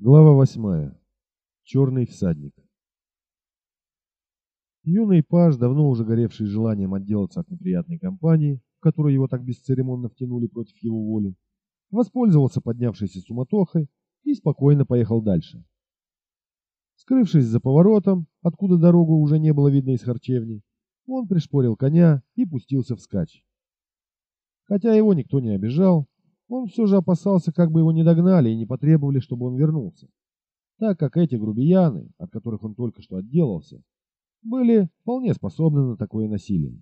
Глава восьмая. Черный всадник. Юный паж, давно уже горевший желанием отделаться от неприятной компании, в которую его так бесцеремонно втянули против его воли, воспользовался поднявшейся суматохой и спокойно поехал дальше. Скрывшись за поворотом, откуда дорогу уже не было видно из харчевни, он пришпорил коня и пустился вскачь. Хотя его никто не обижал, он все же опасался, как бы его не догнали и не потребовали, чтобы он вернулся, так как эти грубияны, от которых он только что отделался, были вполне способны на такое насилие.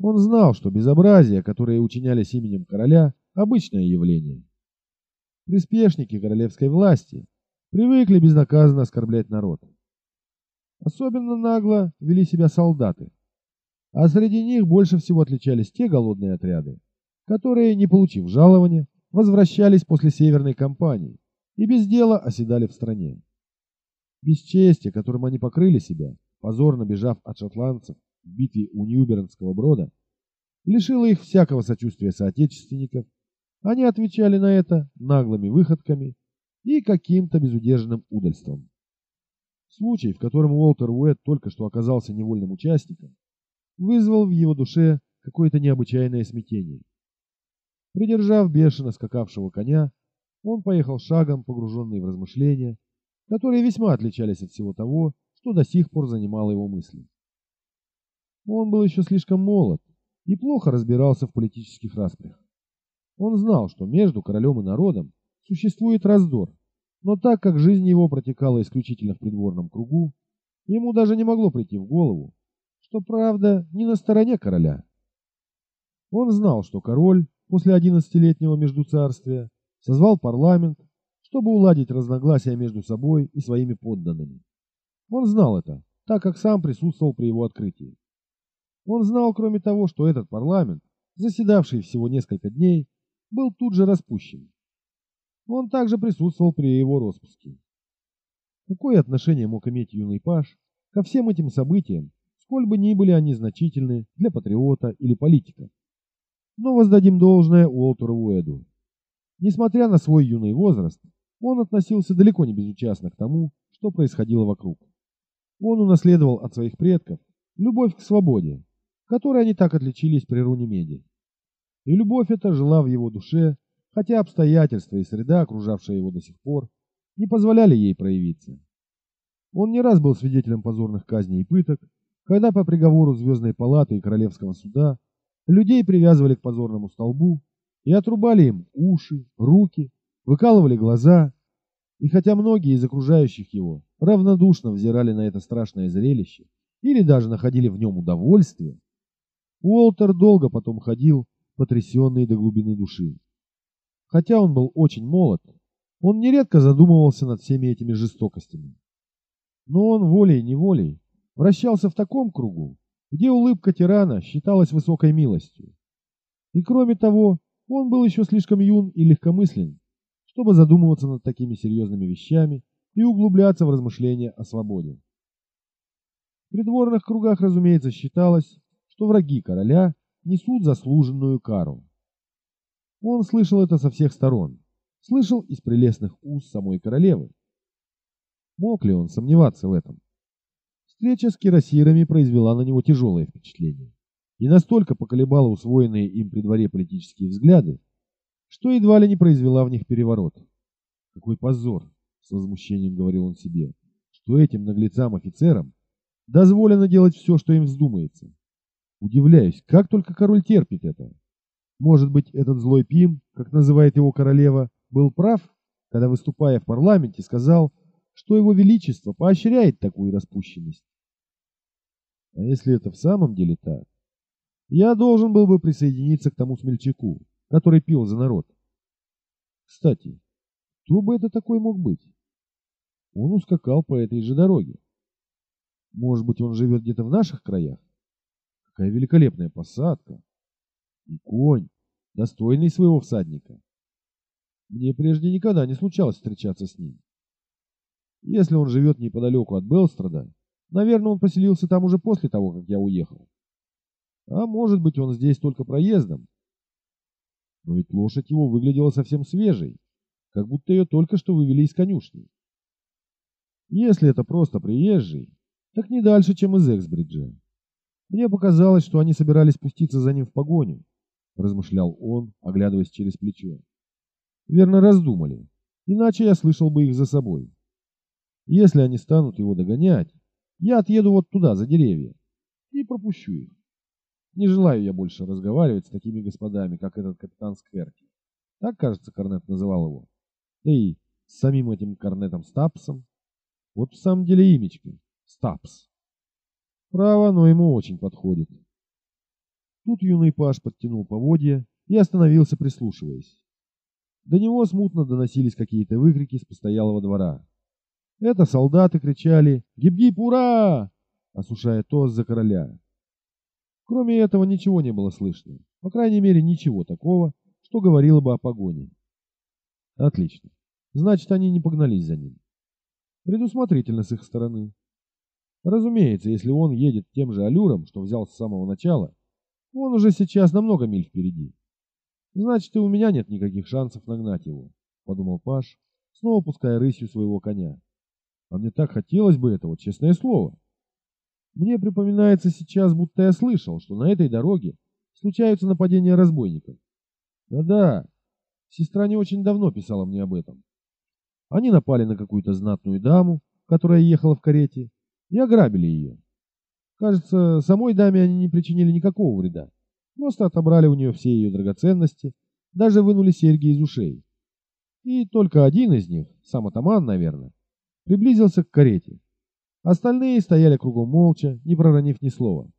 Он знал, что безобразие, которое учинялись именем короля, обычное явление. Приспешники королевской власти привыкли безнаказанно оскорблять народ. Особенно нагло вели себя солдаты, а среди них больше всего отличались те голодные отряды, которые, не получив жалования, возвращались после северной кампании и без дела оседали в стране. Бесчестие, которым они покрыли себя, позорно бежав от шотландцев в битве у Ньюбернского брода, лишило их всякого сочувствия соотечественников, они отвечали на это наглыми выходками и каким-то безудержным удальством. Случай, в котором Уолтер Уэд только что оказался невольным участником, вызвал в его душе какое-то необычайное смятение. Придержав бешено скакавшего коня, он поехал шагом, погруженный в размышления, которые весьма отличались от всего того, что до сих пор занимало его мысли. Он был еще слишком молод и плохо разбирался в политических распрях. Он знал, что между королем и народом существует раздор, но так как жизнь его протекала исключительно в придворном кругу, ему даже не могло прийти в голову, что правда не на стороне короля. Он знал, что король после одиннадцатилетнего междуцарствия созвал парламент, чтобы уладить разногласия между собой и своими подданными. Он знал это, так как сам присутствовал при его открытии. Он знал, кроме того, что этот парламент, заседавший всего несколько дней, был тут же распущен. Он также присутствовал при его распуске. Какое отношение мог иметь юный паж ко всем этим событиям, сколь бы ни были они значительны для патриота или политика? Но воздадим должное Уолтеру Уэду. Несмотря на свой юный возраст, он относился далеко не безучастно к тому, что происходило вокруг. Он унаследовал от своих предков любовь к свободе, которой они так отличились при Рунимеде. И любовь эта жила в его душе, хотя обстоятельства и среда, окружавшая его до сих пор, не позволяли ей проявиться. Он не раз был свидетелем позорных казней и пыток, когда по приговору Звездной палаты и Королевского суда Людей привязывали к позорному столбу и отрубали им уши, руки, выкалывали глаза. И хотя многие из окружающих его равнодушно взирали на это страшное зрелище или даже находили в нем удовольствие, Уолтер долго потом ходил, потрясенный до глубины души. Хотя он был очень молод, он нередко задумывался над всеми этими жестокостями. Но он волей-неволей вращался в таком кругу, где улыбка тирана считалась высокой милостью. И кроме того, он был еще слишком юн и легкомыслен, чтобы задумываться над такими серьезными вещами и углубляться в размышления о свободе. В придворных кругах, разумеется, считалось, что враги короля несут заслуженную кару. Он слышал это со всех сторон, слышал из прелестных уст самой королевы. Мог ли он сомневаться в этом? Встреча с кирасирами произвела на него тяжелое впечатление и настолько поколебала усвоенные им при дворе политические взгляды, что едва ли не произвела в них переворот. Какой позор, с возмущением говорил он себе, что этим наглецам-офицерам дозволено делать все, что им вздумается. Удивляюсь, как только король терпит это. Может быть, этот злой Пим, как называет его королева, был прав, когда, выступая в парламенте, сказал, что его величество поощряет такую распущенность. А если это в самом деле так, я должен был бы присоединиться к тому смельчаку, который пил за народ. Кстати, кто бы это такой мог быть? Он ускакал по этой же дороге. Может быть, он живет где-то в наших краях? Какая великолепная посадка! И конь, достойный своего всадника. Мне прежде никогда не случалось встречаться с ним. Если он живет неподалеку от Белстрада, Наверное, он поселился там уже после того, как я уехал. А может быть, он здесь только проездом. Но ведь лошадь его выглядела совсем свежей. как будто ее только что вывели из конюшни. Если это просто приезжий, так не дальше, чем из Эксбриджа. Мне показалось, что они собирались спуститься за ним в погоню, размышлял он, оглядываясь через плечо. Верно раздумали, иначе я слышал бы их за собой. Если они станут его догонять, я отъеду вот туда, за деревья, и пропущу их. Не желаю я больше разговаривать с такими господами, как этот капитан Скверти. Так, кажется, Корнет называл его. Да и с самим этим Корнетом Стапсом. Вот в самом деле имечко. Стапс. Право, но ему очень подходит. Тут юный паш подтянул поводья и остановился, прислушиваясь. До него смутно доносились какие-то выкрики с постоялого двора. Это солдаты кричали «Гиб-гиб, ура!», осушая тост за короля. Кроме этого ничего не было слышно. По крайней мере, ничего такого, что говорило бы о погоне. Отлично. Значит, они не погнались за ним. Предусмотрительно с их стороны. Разумеется, если он едет тем же аллюром, что взял с самого начала, он уже сейчас на много миль впереди. Значит, и у меня нет никаких шансов нагнать его, подумал Паш, снова пуская рысью своего коня. А мне так хотелось бы этого, честное слово. Мне припоминается сейчас, будто я слышал, что на этой дороге случаются нападения разбойников. Да-да, сестра не очень давно писала мне об этом. Они напали на какую-то знатную даму, которая ехала в карете, и ограбили ее. Кажется, самой даме они не причинили никакого вреда. Просто отобрали у нее все ее драгоценности, даже вынули серьги из ушей. И только один из них, сам атаман, наверное, приблизился к карете. Остальные стояли кругом молча, не проронив ни слова.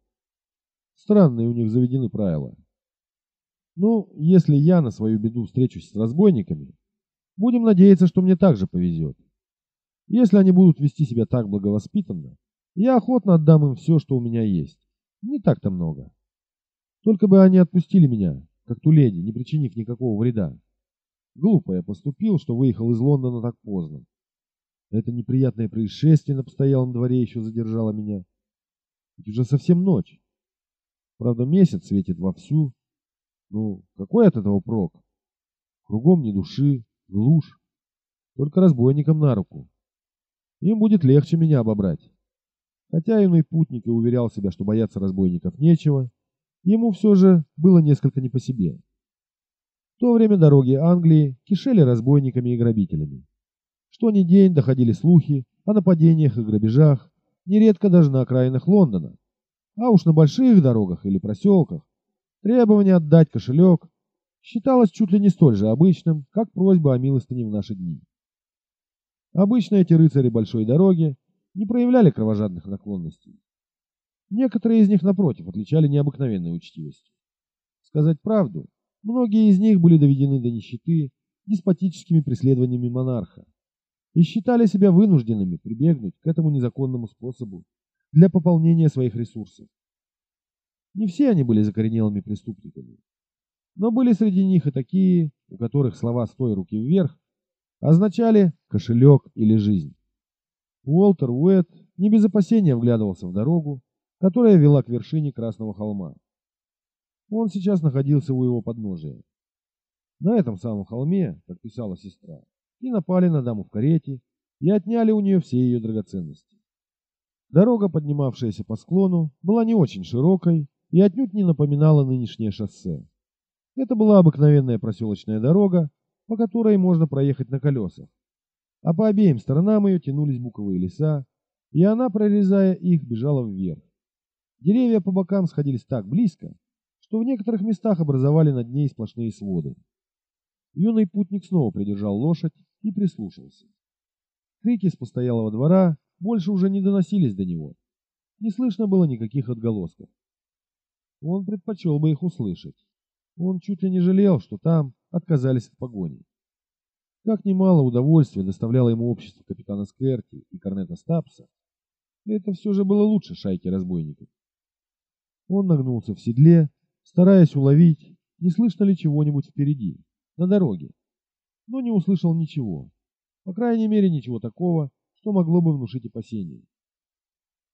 Странные у них заведены правила. Ну, если я на свою беду встречусь с разбойниками, будем надеяться, что мне также повезет. Если они будут вести себя так благовоспитанно, я охотно отдам им все, что у меня есть. Не так-то много. Только бы они отпустили меня, как ту леди, не причинив никакого вреда. Глупо я поступил, что выехал из Лондона так поздно. Это неприятное происшествие на постоялом дворе еще задержало меня. Ведь уже совсем ночь. Правда, месяц светит вовсю. Ну, какой от этого прок? Кругом ни души, глушь. Только разбойникам на руку. Им будет легче меня обобрать. Хотя иной путник и уверял себя, что бояться разбойников нечего, ему все же было несколько не по себе. В то время дороги Англии кишели разбойниками и грабителями. Что ни день доходили слухи о нападениях и грабежах, нередко даже на окраинах Лондона. А уж на больших дорогах или проселках требование отдать кошелек считалось чуть ли не столь же обычным, как просьба о милостыне в наши дни. Обычно эти рыцари большой дороги не проявляли кровожадных наклонностей. Некоторые из них, напротив, отличали необыкновенной учтивостью. Сказать правду, многие из них были доведены до нищеты деспотическими преследованиями монарха и считали себя вынужденными прибегнуть к этому незаконному способу для пополнения своих ресурсов. Не все они были закоренелыми преступниками, но были среди них и такие, у которых слова «с той руки вверх» означали кошелек или жизнь. Уолтер Уэт не без опасения вглядывался в дорогу, которая вела к вершине Красного холма. Он сейчас находился у его подножия. На этом самом холме, как писала сестра, и напали на даму в карете и отняли у нее все ее драгоценности. Дорога, поднимавшаяся по склону, была не очень широкой и отнюдь не напоминала нынешнее шоссе. Это была обыкновенная проселочная дорога, по которой можно проехать на колесах а по обеим сторонам ее тянулись буковые леса, и она, прорезая их, бежала вверх. Деревья по бокам сходились так близко, что в некоторых местах образовали над ней сплошные своды. Юный путник снова придержал лошадь и прислушался. Крики с постоялого двора больше уже не доносились до него. Не слышно было никаких отголосков. Он предпочел бы их услышать. Он чуть ли не жалел, что там отказались от погони. Как немало удовольствия доставляло ему общество капитана Скверти и корнета Стапса, это все же было лучше шайки разбойников. Он нагнулся в седле, стараясь уловить, не слышно ли чего-нибудь впереди, на дороге, но не услышал ничего, по крайней мере ничего такого, что могло бы внушить опасения.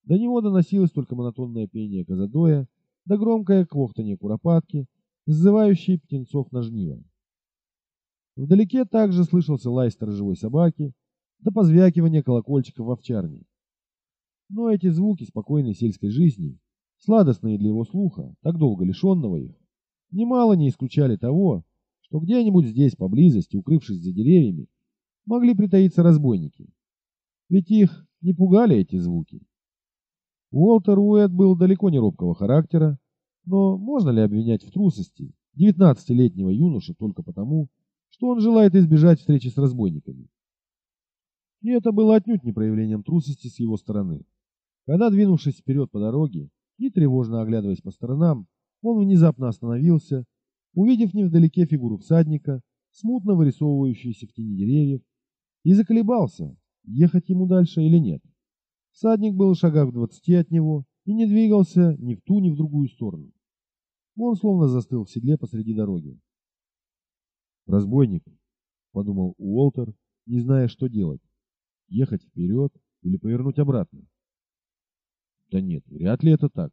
До него доносилось только монотонное пение казадоя, да громкое квохтанье куропатки, сзывающие птенцов на жниво. Вдалеке также слышался лай сторожевой собаки, до позвякивания колокольчика в овчарне. Но эти звуки спокойной сельской жизни, сладостные для его слуха, так долго лишенного их, немало не исключали того, что где-нибудь здесь, поблизости, укрывшись за деревьями, могли притаиться разбойники. Ведь их не пугали эти звуки. Уолтер Уэд был далеко не робкого характера, но можно ли обвинять в трусости 19-летнего юношу только потому, что он желает избежать встречи с разбойниками? И это было отнюдь не проявлением трусости с его стороны. Когда, двинувшись вперед по дороге и тревожно оглядываясь по сторонам, он внезапно остановился, увидев невдалеке фигуру всадника, смутно вырисовывающуюся в тени деревьев, и заколебался, ехать ему дальше или нет. Всадник был в шагах в двадцати от него и не двигался ни в ту, ни в другую сторону. Он словно застыл в седле посреди дороги. «Разбойник», — подумал Уолтер, не зная, что делать. Ехать вперед или повернуть обратно? Да нет, вряд ли это так.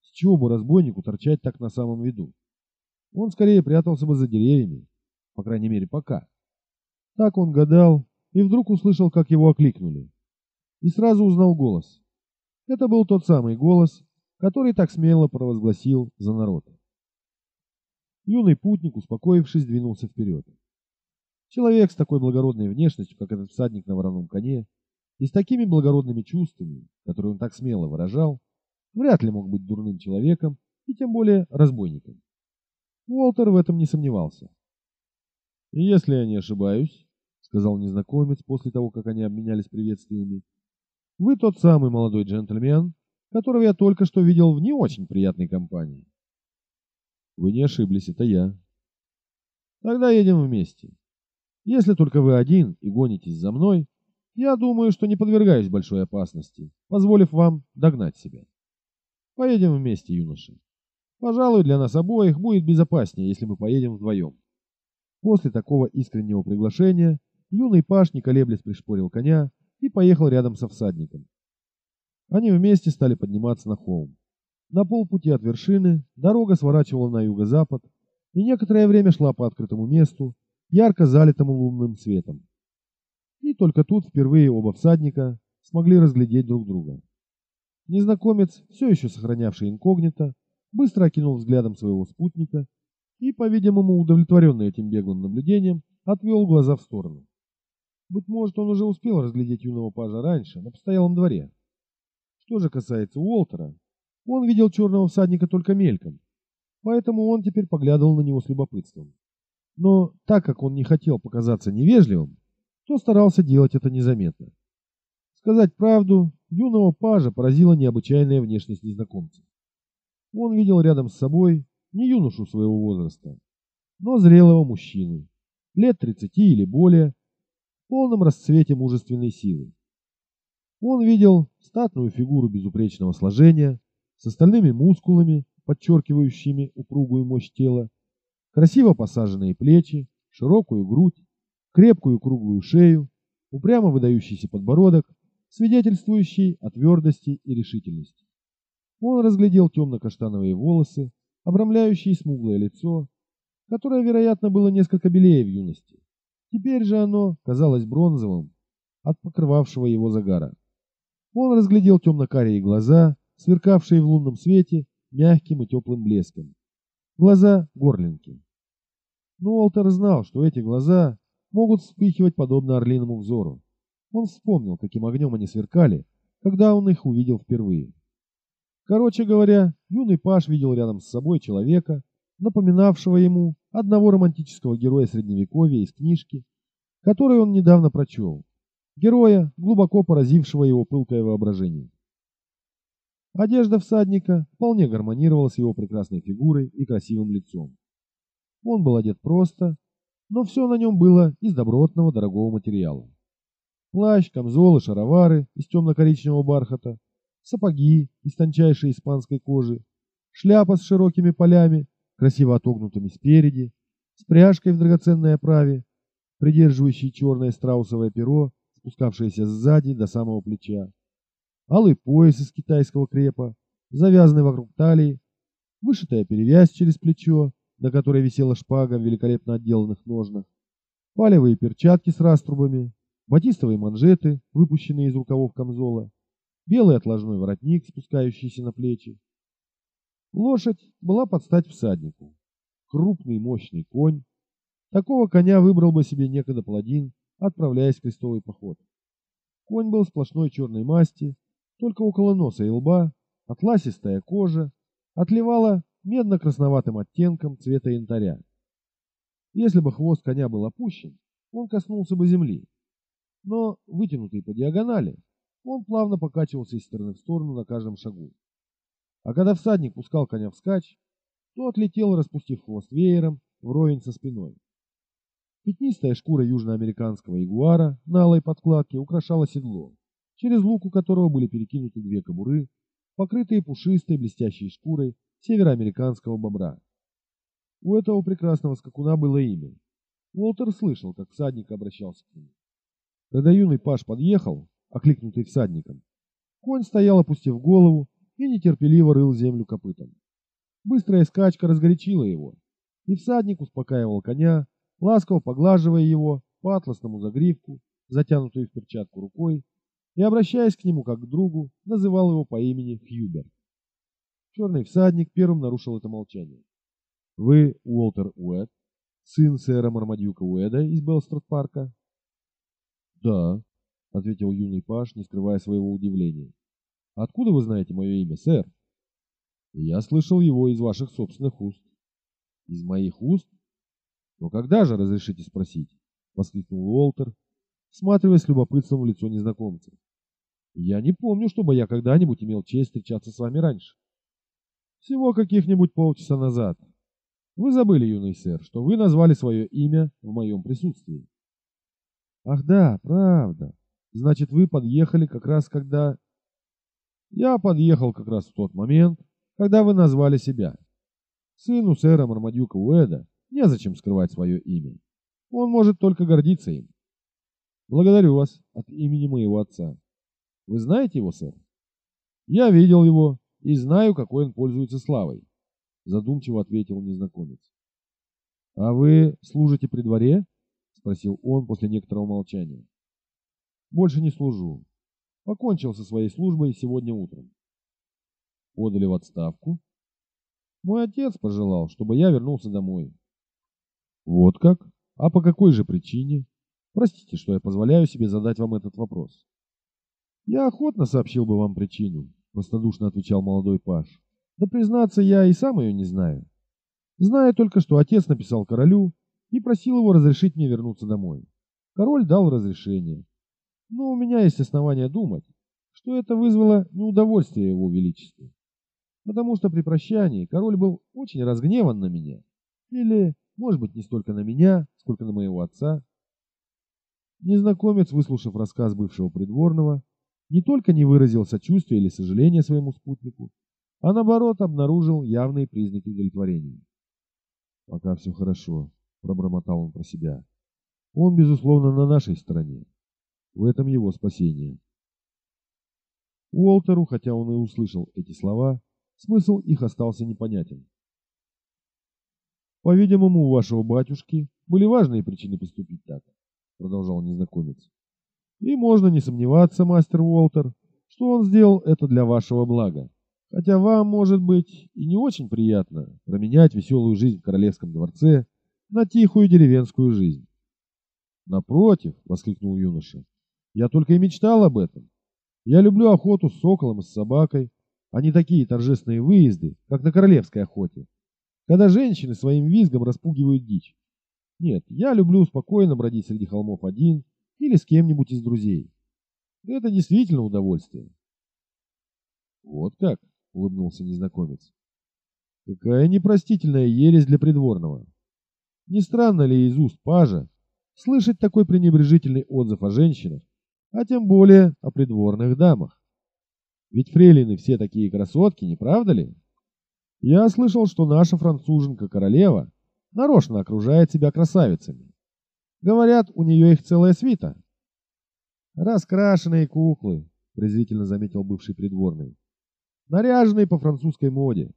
С чего бы разбойнику торчать так на самом виду? Он скорее прятался бы за деревьями, по крайней мере, пока. Так он гадал и вдруг услышал, как его окликнули. И сразу узнал голос. Это был тот самый голос, который так смело провозгласил за народ. Юный путник, успокоившись, двинулся вперед. Человек с такой благородной внешностью, как этот всадник на вороном коне, и с такими благородными чувствами, которые он так смело выражал, вряд ли мог быть дурным человеком и тем более разбойником. Уолтер в этом не сомневался. «Если я не ошибаюсь», — сказал незнакомец после того, как они обменялись приветствиями, «вы тот самый молодой джентльмен, которого я только что видел в не очень приятной компании». «Вы не ошиблись, это я». «Тогда едем вместе. Если только вы один и гонитесь за мной, я думаю, что не подвергаюсь большой опасности, позволив вам догнать себя. Поедем вместе, юноша. Пожалуй, для нас обоих будет безопаснее, если мы поедем вдвоем. После такого искреннего приглашения юный паш, не колеблясь, пришпорил коня и поехал рядом со всадником. Они вместе стали подниматься на холм. На полпути от вершины дорога сворачивала на юго-запад и некоторое время шла по открытому месту, ярко залитому лунным светом. И только тут впервые оба всадника смогли разглядеть друг друга. Незнакомец, все еще сохранявший инкогнито, быстро окинул взглядом своего спутника и, по-видимому, удовлетворенный этим беглым наблюдением, отвел глаза в сторону. Быть может, он уже успел разглядеть юного пажа раньше, на постоялом дворе. Что же касается Уолтера, он видел черного всадника только мельком, поэтому он теперь поглядывал на него с любопытством. Но так как он не хотел показаться невежливым, то старался делать это незаметно. Сказать правду, юного пажа поразила необычайная внешность незнакомца. Он видел рядом с собой не юношу своего возраста, но зрелого мужчину, лет 30 или более, в полном расцвете мужественной силы. Он видел статную фигуру безупречного сложения, с остальными мускулами, подчеркивающими упругую мощь тела, Красиво посаженные плечи, широкую грудь, крепкую круглую шею, упрямо выдающийся подбородок, свидетельствующий о твердости и решительности. Он разглядел темно-каштановые волосы, обрамляющие смуглое лицо, которое, вероятно, было несколько белее в юности. Теперь же оно казалось бронзовым от покрывавшего его загара. Он разглядел темно-карие глаза, сверкавшие в лунном свете мягким и теплым блеском. Глаза горлинки. Но Уолтер знал, что эти глаза могут вспыхивать подобно орлиному взору. Он вспомнил, каким огнем они сверкали, когда он их увидел впервые. Короче говоря, юный Паш видел рядом с собой человека, напоминавшего ему одного романтического героя Средневековья из книжки, которую он недавно прочел. Героя, глубоко поразившего его пылкое воображение. Одежда всадника вполне гармонировала с его прекрасной фигурой и красивым лицом. Он был одет просто, но все на нем было из добротного дорогого материала. Плащ, камзол и шаровары из темно-коричневого бархата, сапоги из тончайшей испанской кожи, шляпа с широкими полями, красиво отогнутыми спереди, с пряжкой в драгоценной оправе, придерживающей черное страусовое перо, спускавшееся сзади до самого плеча, алый пояс из китайского крепа, завязанный вокруг талии, вышитая перевязь через плечо, на которой висела шпага в великолепно отделанных ножнах, палевые перчатки с раструбами, батистовые манжеты, выпущенные из рукавов камзола, белый отложной воротник, спускающийся на плечи. Лошадь была под стать всаднику. Крупный мощный конь. Такого коня выбрал бы себе некогда паладин, отправляясь в крестовый поход. Конь был сплошной черной масти, только около носа и лба атласистая кожа отливала медно-красноватым оттенком цвета янтаря. Если бы хвост коня был опущен, он коснулся бы земли. Но, вытянутый по диагонали, он плавно покачивался из стороны в сторону на каждом шагу. А когда всадник пускал коня вскачь, то отлетел, распустив хвост веером, вровень со спиной. Пятнистая шкура южноамериканского ягуара на алой подкладке украшала седло, через луку которого были перекинуты две кобуры, покрытые пушистой блестящей шкурой североамериканского бобра. У этого прекрасного скакуна было имя. Уолтер слышал, как всадник обращался к нему. Когда юный паш подъехал, окликнутый всадником, конь стоял, опустив голову, и нетерпеливо рыл землю копытом. Быстрая скачка разгорячила его, и всадник успокаивал коня, ласково поглаживая его по атласному загривку, затянутую в перчатку рукой, и, обращаясь к нему как к другу, называл его по имени Хьюбер. Черный всадник первым нарушил это молчание. «Вы Уолтер Уэд, сын сэра Мармадюка Уэда из Белстрот-парка?» «Да», — ответил юный паш, не скрывая своего удивления. «Откуда вы знаете мое имя, сэр?» «Я слышал его из ваших собственных уст». «Из моих уст? «Но когда же, разрешите спросить?» — воскликнул Уолтер, всматриваясь с любопытством в лицо незнакомца. «Я не помню, чтобы я когда-нибудь имел честь встречаться с вами раньше. Всего каких-нибудь полчаса назад. Вы забыли, юный сэр, что вы назвали свое имя в моем присутствии». «Ах да, правда. Значит, вы подъехали как раз когда...» «Я подъехал как раз в тот момент, когда вы назвали себя. Сыну сэра Мармадюка Уэда Незачем скрывать свое имя. Он может только гордиться им. Благодарю вас от имени моего отца. Вы знаете его, сэр? Я видел его и знаю, какой он пользуется славой, задумчиво ответил незнакомец. А вы служите при дворе? Спросил он после некоторого молчания. Больше не служу. Покончил со своей службой сегодня утром. Подали в отставку? Мой отец пожелал, чтобы я вернулся домой. Вот как? А по какой же причине? Простите, что я позволяю себе задать вам этот вопрос. Я охотно сообщил бы вам причину, простодушно отвечал молодой паш. Да признаться, я и сам ее не знаю. Знаю только, что отец написал королю и просил его разрешить мне вернуться домой. Король дал разрешение. Но у меня есть основания думать, что это вызвало неудовольствие его величеству. Потому что при прощании король был очень разгневан на меня. Или может быть, не столько на меня, сколько на моего отца. Незнакомец, выслушав рассказ бывшего придворного, не только не выразил сочувствия или сожаления своему спутнику, а наоборот обнаружил явные признаки удовлетворения. «Пока все хорошо», — пробормотал он про себя. «Он, безусловно, на нашей стороне. В этом его спасение». Уолтеру, хотя он и услышал эти слова, смысл их остался непонятен. По-видимому, у вашего батюшки были важные причины поступить так, продолжал незнакомец. И можно не сомневаться, мастер Уолтер, что он сделал это для вашего блага. Хотя вам, может быть, и не очень приятно променять веселую жизнь в королевском дворце на тихую деревенскую жизнь. Напротив, воскликнул юноша, я только и мечтал об этом. Я люблю охоту с соколом и с собакой, а не такие торжественные выезды, как на королевской охоте когда женщины своим визгом распугивают дичь. Нет, я люблю спокойно бродить среди холмов один или с кем-нибудь из друзей. Это действительно удовольствие. Вот как, улыбнулся незнакомец. Какая непростительная ересь для придворного. Не странно ли из уст пажа слышать такой пренебрежительный отзыв о женщинах, а тем более о придворных дамах? Ведь фрейлины все такие красотки, не правда ли? Я слышал, что наша француженка-королева нарочно окружает себя красавицами. Говорят, у нее их целая свита. Раскрашенные куклы, презрительно заметил бывший придворный. Наряженные по французской моде.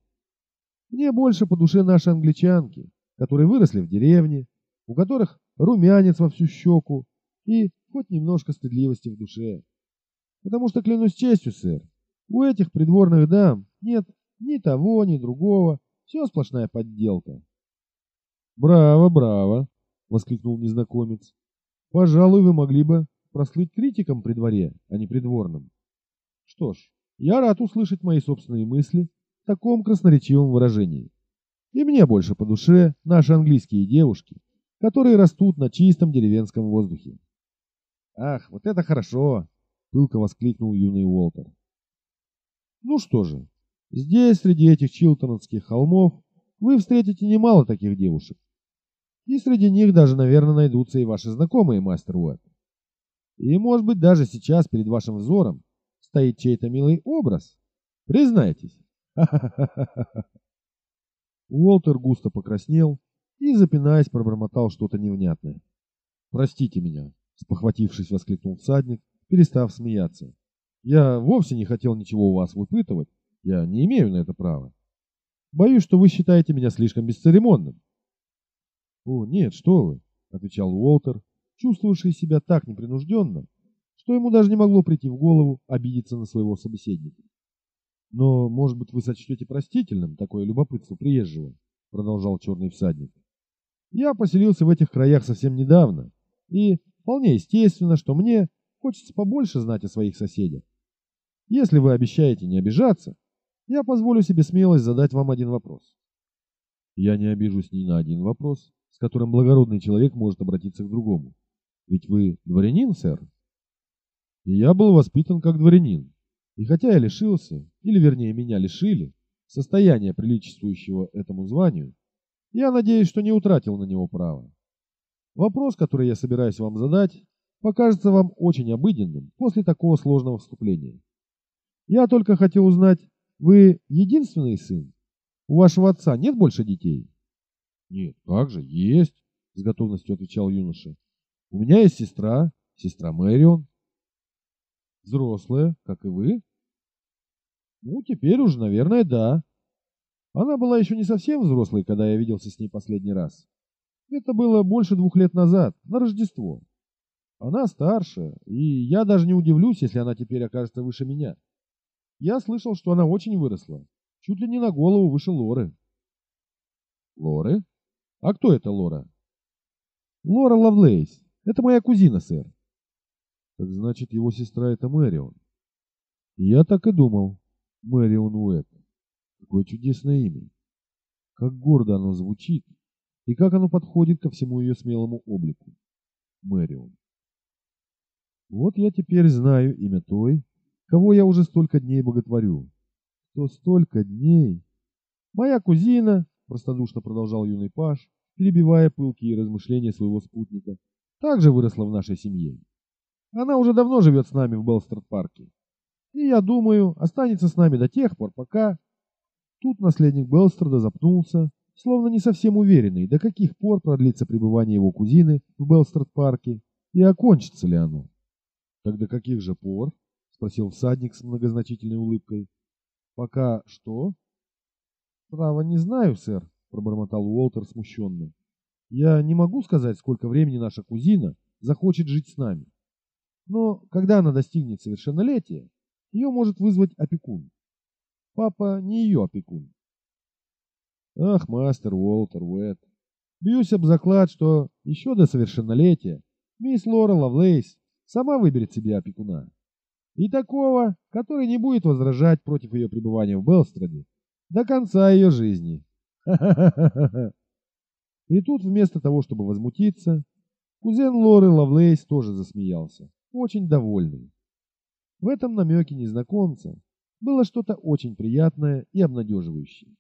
Мне больше по душе наши англичанки, которые выросли в деревне, у которых румянец во всю щеку и хоть немножко стыдливости в душе. Потому что, клянусь честью, сэр, у этих придворных дам нет ни того, ни другого, все сплошная подделка. «Браво, браво!» — воскликнул незнакомец. «Пожалуй, вы могли бы прослыть критиком при дворе, а не придворным. Что ж, я рад услышать мои собственные мысли в таком красноречивом выражении. И мне больше по душе наши английские девушки, которые растут на чистом деревенском воздухе. Ах, вот это хорошо, пылко воскликнул юный Уолтер. Ну что же, здесь, среди этих чилтонских холмов, вы встретите немало таких девушек. И среди них даже, наверное, найдутся и ваши знакомые, мастер Уэбб. И, может быть, даже сейчас перед вашим взором стоит чей-то милый образ. Признайтесь. Уолтер густо покраснел и, запинаясь, пробормотал что-то невнятное. «Простите меня», — спохватившись, воскликнул всадник, перестав смеяться. «Я вовсе не хотел ничего у вас выпытывать. Я не имею на это права. Боюсь, что вы считаете меня слишком бесцеремонным». «О, нет, что вы», — отвечал Уолтер, чувствовавший себя так непринужденно, что ему даже не могло прийти в голову обидеться на своего собеседника. «Но, может быть, вы сочтете простительным такое любопытство приезжего?» — продолжал черный всадник. «Я поселился в этих краях совсем недавно, и вполне естественно, что мне хочется побольше знать о своих соседях. Если вы обещаете не обижаться, я позволю себе смелость задать вам один вопрос». «Я не обижусь ни на один вопрос, с которым благородный человек может обратиться к другому. Ведь вы дворянин, сэр?» «И я был воспитан как дворянин, и хотя я лишился, или вернее меня лишили, состояния, приличествующего этому званию, я надеюсь, что не утратил на него права. Вопрос, который я собираюсь вам задать, покажется вам очень обыденным после такого сложного вступления. Я только хотел узнать, вы единственный сын? У вашего отца нет больше детей? Нет, как же, есть, с готовностью отвечал юноша. У меня есть сестра, сестра Мэрион. Взрослая, как и вы? Ну, теперь уже, наверное, да. Она была еще не совсем взрослой, когда я виделся с ней последний раз. Это было больше двух лет назад, на Рождество. Она старше, и я даже не удивлюсь, если она теперь окажется выше меня. Я слышал, что она очень выросла, чуть ли не на голову выше Лоры. Лоры? А кто это Лора? Лора Лавлейс. Это моя кузина, сэр. Так значит, его сестра это Мэрион. Я так и думал. Мэрион Уэт. Какое чудесное имя. Как гордо оно звучит, и как оно подходит ко всему ее смелому облику. Мэрион. Вот я теперь знаю имя той, кого я уже столько дней боготворю. Кто столько дней? Моя кузина, простодушно продолжал юный паш, перебивая пылкие размышления своего спутника, также выросла в нашей семье. Она уже давно живет с нами в Белстрад-парке. И, я думаю, останется с нами до тех пор, пока... Тут наследник Белстрада запнулся, словно не совсем уверенный, до каких пор продлится пребывание его кузины в Белстрад-парке и окончится ли оно. «Так до каких же пор?» — спросил всадник с многозначительной улыбкой. «Пока что?» «Право не знаю, сэр», — пробормотал Уолтер смущенно. «Я не могу сказать, сколько времени наша кузина захочет жить с нами. Но когда она достигнет совершеннолетия, ее может вызвать опекун. Папа не ее опекун. Ах, мастер Уолтер Уэт. Бьюсь об заклад, что еще до совершеннолетия мисс Лора Лавлейс сама выберет себе опекуна. И такого, который не будет возражать против ее пребывания в Белстраде до конца ее жизни. И тут вместо того, чтобы возмутиться, кузен Лоры Лавлейс тоже засмеялся очень довольный. В этом намеке незнакомца было что-то очень приятное и обнадеживающее.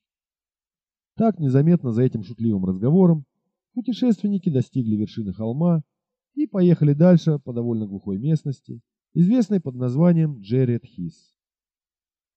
Так незаметно за этим шутливым разговором путешественники достигли вершины холма и поехали дальше по довольно глухой местности, известной под названием Джеред Хис.